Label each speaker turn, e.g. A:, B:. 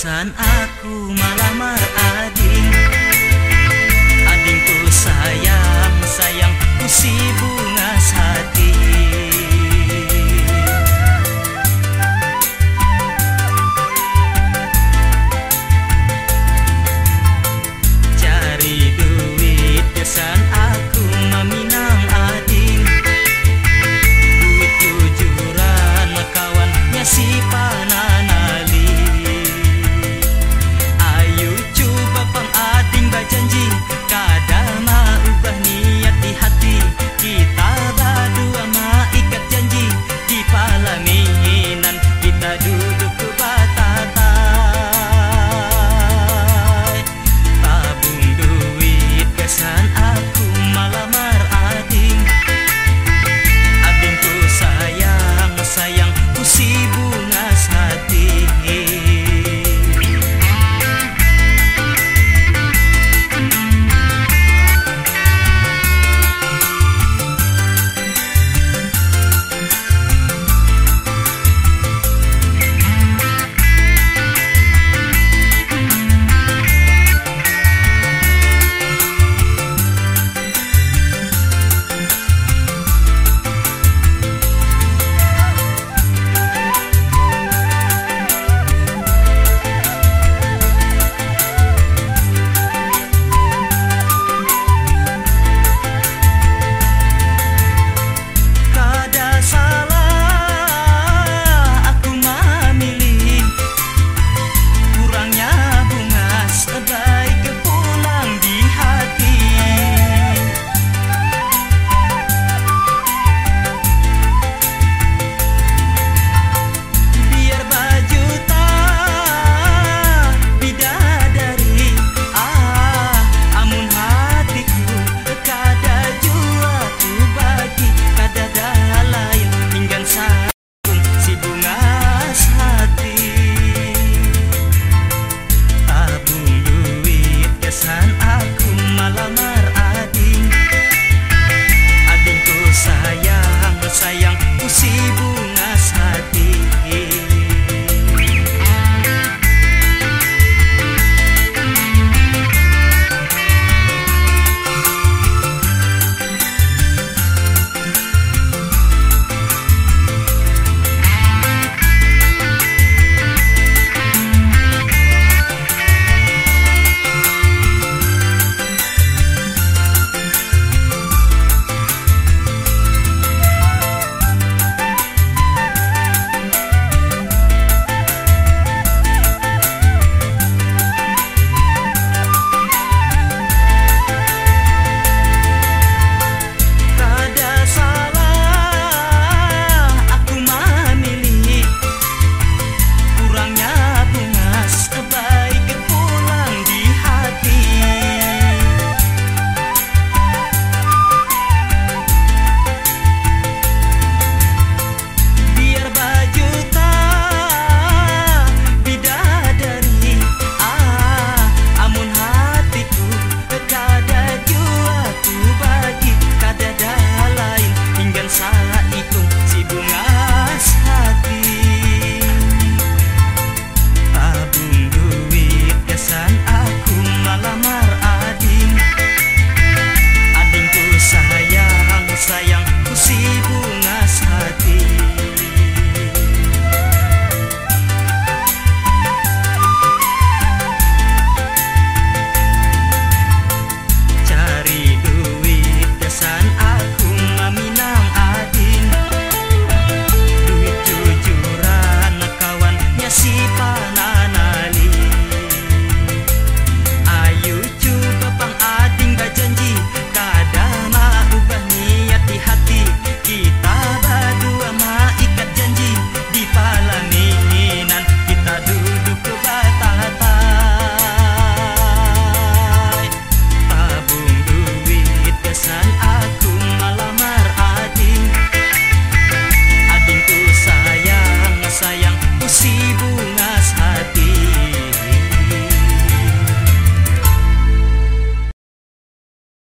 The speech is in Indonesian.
A: Pantesan aku malamar ading Adingku sayang, sayang ku sibuk.